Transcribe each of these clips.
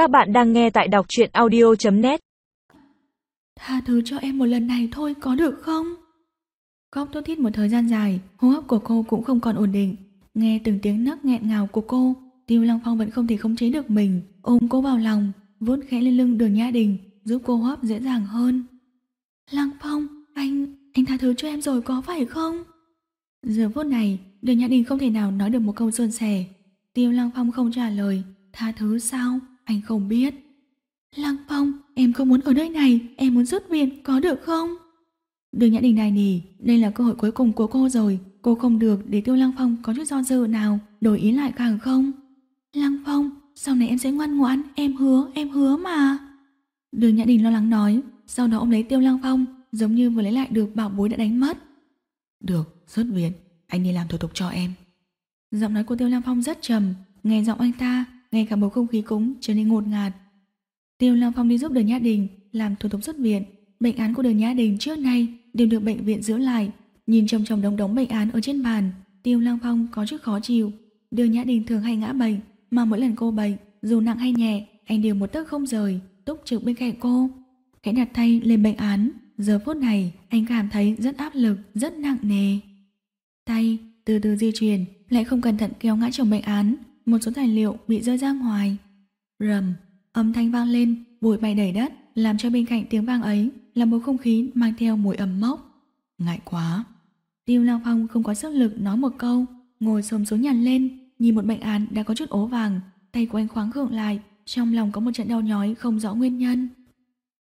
Các bạn đang nghe tại đọc truyện audio.net Tha thứ cho em một lần này thôi có được không? Khóc thốt thít một thời gian dài, hô hấp của cô cũng không còn ổn định. Nghe từng tiếng nấc nghẹn ngào của cô, Tiêu Lăng Phong vẫn không thể khống chế được mình, ôm cô vào lòng, vuốt khẽ lên lưng đường Nhã Đình, giúp cô hấp dễ dàng hơn. Lăng Phong, anh, anh tha thứ cho em rồi có phải không? Giờ phút này, đường Nhã Đình không thể nào nói được một câu sơn sẻ. Tiêu Lăng Phong không trả lời, tha thứ sao, anh không biết. Lăng Phong, em không muốn ở nơi này, em muốn xuất viện, có được không? Đường Nhã Đình này nỉ, đây là cơ hội cuối cùng của cô rồi, cô không được để Tiêu Lăng Phong có chút do dự nào, đổi ý lại càng không. Lăng Phong, sau này em sẽ ngoan ngoãn, em hứa, em hứa mà. Đường Nhã Đình lo lắng nói, sau đó ông lấy Tiêu Lăng Phong, giống như vừa lấy lại được bảo bối đã đánh mất. Được, xuất viện, anh đi làm thủ tục cho em. Giọng nói của Tiêu Lăng Phong rất trầm, nghe giọng anh ta, ngay cả bầu không khí cũng trở nên ngột ngạt. Tiêu Lam Phong đi giúp Đường Nhã Đình làm thủ tục xuất viện, bệnh án của Đường Nhã Đình trước nay đều được bệnh viện giữ lại. Nhìn chồng chồng đống đống bệnh án ở trên bàn, Tiêu Lam Phong có chút khó chịu. Đường Nhã Đình thường hay ngã bệnh, mà mỗi lần cô bệnh, dù nặng hay nhẹ, anh đều một tấc không rời, túc trực bên cạnh cô. Khẽ đặt tay lên bệnh án, giờ phút này anh cảm thấy rất áp lực, rất nặng nề. Tay từ từ di chuyển, lại không cẩn thận kéo ngã chồng bệnh án, một số tài liệu bị rơi ra ngoài. Rầm, âm thanh vang lên, bụi bay đầy đất, làm cho bên cạnh tiếng vang ấy là một không khí mang theo mùi ẩm mốc. Ngại quá. Tiêu Lang Phong không có sức lực nói một câu, ngồi xồm xuống nhằn lên, nhìn một bệnh án đã có chút ố vàng, tay của anh khoáng khượng lại, trong lòng có một trận đau nhói không rõ nguyên nhân.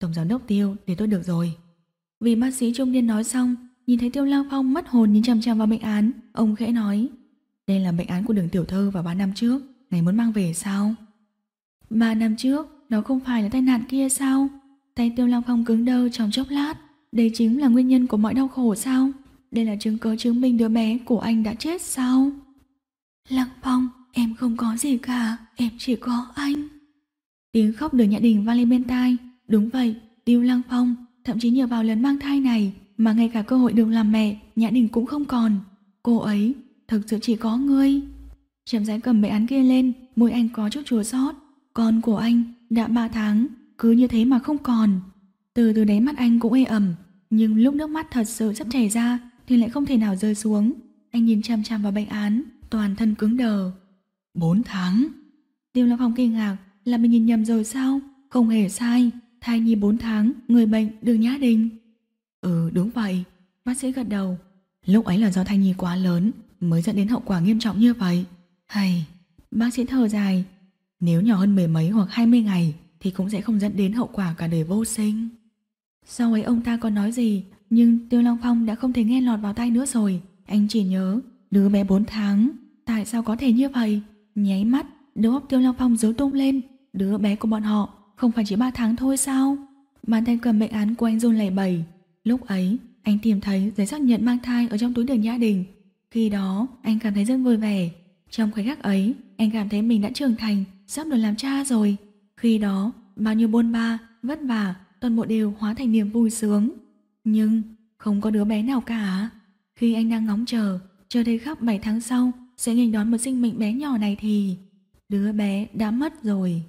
Tổng giám đốc Tiêu, để tôi được rồi. Vì bác sĩ trung niên nói xong, nhìn thấy Tiêu Lang Phong mất hồn nhìn chằm chằm vào bệnh án, ông khẽ nói, đây là bệnh án của đường tiểu thư vào 3 năm trước, ngày muốn mang về sao? 3 năm trước, đó không phải là tai nạn kia sao? Tay Tiêu Lang Phong cứng đơ trong chốc lát, đây chính là nguyên nhân của mọi đau khổ sao? Đây là chứng cứ chứng minh đứa bé của anh đã chết sao? Lăng Phong, em không có gì cả, em chỉ có anh. Tiếng khóc đường Nhã Đình vang lên bên tai. Đúng vậy, Tiêu Lăng Phong, thậm chí nhờ vào lần mang thai này mà ngay cả cơ hội được làm mẹ, Nhã Đình cũng không còn. Cô ấy, thực sự chỉ có ngươi. Trầm rãi cầm mấy án kia lên, môi anh có chút chua xót. Con của anh đã 3 tháng, cứ như thế mà không còn. Từ từ đáy mắt anh cũng ê ẩm, nhưng lúc nước mắt thật sự sắp chảy ra thì lại không thể nào rơi xuống. Anh nhìn chăm chăm vào bệnh án, toàn thân cứng đờ. 4 tháng. Tiêu Lâm Phong kinh ngạc, là mình nhìn nhầm rồi sao? Không hề sai, thai nhi 4 tháng, người bệnh đường Nhã Đình. Ừ đúng vậy, bác sĩ gật đầu. Lúc ấy là do thai nhi quá lớn mới dẫn đến hậu quả nghiêm trọng như vậy. Hay, bác sĩ thở dài, nếu nhỏ hơn mười mấy hoặc hai mươi ngày thì cũng sẽ không dẫn đến hậu quả cả đời vô sinh. Sau ấy ông ta còn nói gì, nhưng Tiêu Long Phong đã không thể nghe lọt vào tay nữa rồi. Anh chỉ nhớ, đứa bé 4 tháng, tại sao có thể như vậy? Nháy mắt, đầu óc Tiêu Long Phong rối tung lên, đứa bé của bọn họ không phải chỉ 3 tháng thôi sao? Bàn tay cầm bệnh án của anh run lẩy bẩy. Lúc ấy, anh tìm thấy giấy xác nhận mang thai ở trong túi đường gia Đình. Khi đó, anh cảm thấy rất vui vẻ. Trong khoảnh khắc ấy, anh cảm thấy mình đã trưởng thành, sắp được làm cha rồi. Khi đó, bao nhiêu bôn ba, vất vả, toàn bộ đều hóa thành niềm vui sướng. Nhưng, không có đứa bé nào cả. Khi anh đang ngóng chờ, chờ đến khắp 7 tháng sau sẽ nghênh đón một sinh mệnh bé nhỏ này thì đứa bé đã mất rồi.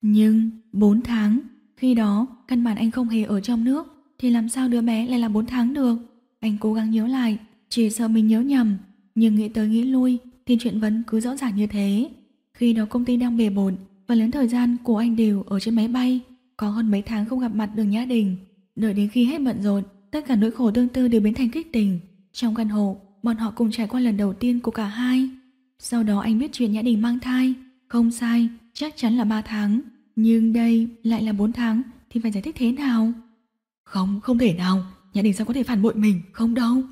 Nhưng 4 tháng, khi đó căn bản anh không hề ở trong nước thì làm sao đứa bé lại là 4 tháng được? Anh cố gắng nhớ lại, chỉ sợ mình nhớ nhầm, nhưng nghĩ tới nghĩ lui thì chuyện vẫn cứ rõ ràng như thế. Khi đó công ty đang bề bộn và lớn thời gian của anh đều ở trên máy bay, có hơn mấy tháng không gặp mặt đường Nhã Đình. Đợi đến khi hết bận rộn, tất cả nỗi khổ tương tư đều biến thành kích tình. Trong căn hộ, bọn họ cùng trải qua lần đầu tiên của cả hai. Sau đó anh biết chuyện Nhã Đình mang thai, không sai, chắc chắn là 3 tháng. Nhưng đây lại là 4 tháng thì phải giải thích thế nào? Không, không thể nào, Nhã Đình sao có thể phản bội mình, không đâu.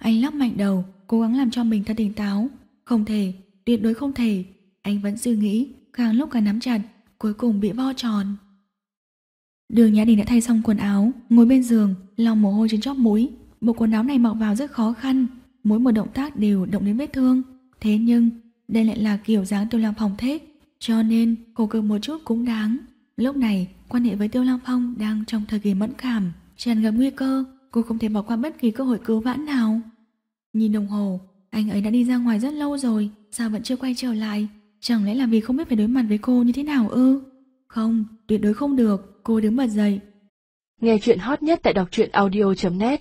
Anh lắc mạnh đầu, cố gắng làm cho mình thật tỉnh táo. Không thể, tuyệt đối không thể. Anh vẫn suy nghĩ, càng lúc càng nắm chặt, cuối cùng bị vo tròn. Đường Nhã Đình đã thay xong quần áo, ngồi bên giường, lau mồ hôi trên chóp mũi. Bộ quần áo này mặc vào rất khó khăn, mỗi một động tác đều động đến vết thương. Thế nhưng, đây lại là kiểu dáng Tiêu Lam Phong thế cho nên cô cực một chút cũng đáng. Lúc này, quan hệ với Tiêu Lam Phong đang trong thời kỳ mẫn cảm, tràn ngập nguy cơ, cô không thể bỏ qua bất kỳ cơ hội cứu vãn nào. Nhìn đồng hồ, anh ấy đã đi ra ngoài rất lâu rồi, sao vẫn chưa quay trở lại? Chẳng lẽ là vì không biết phải đối mặt với cô như thế nào ư? Không, tuyệt đối không được, cô đứng bật dậy. Nghe chuyện hot nhất tại đọc truyện audio.net